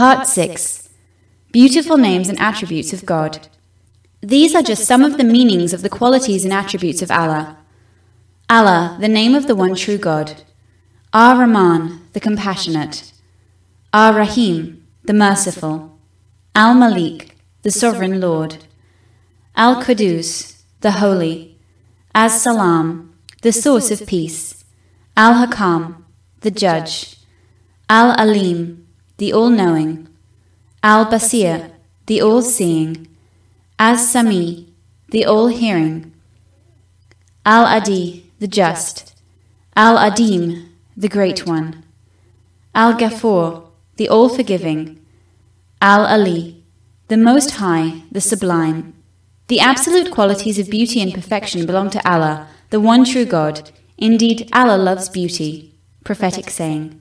Part 6 Beautiful Names and Attributes of God. These are just some of the meanings of the qualities and attributes of Allah. Allah, the name of the one true God. Ar Rahman, the compassionate. Ar Rahim, the merciful. Al Malik, the sovereign Lord. Al Qudus, the holy. As Salam, the source of peace. Al Hakam, the judge. Al Alim, the all knowing. Al Basir, the all seeing. As Sami, the all hearing. Al Adl, the just. Al Adim, the great one. Al Ghafur, the all forgiving. Al Ali, the most high, the sublime. The absolute qualities of beauty and perfection belong to Allah, the one true God. Indeed, Allah loves beauty. Prophetic saying.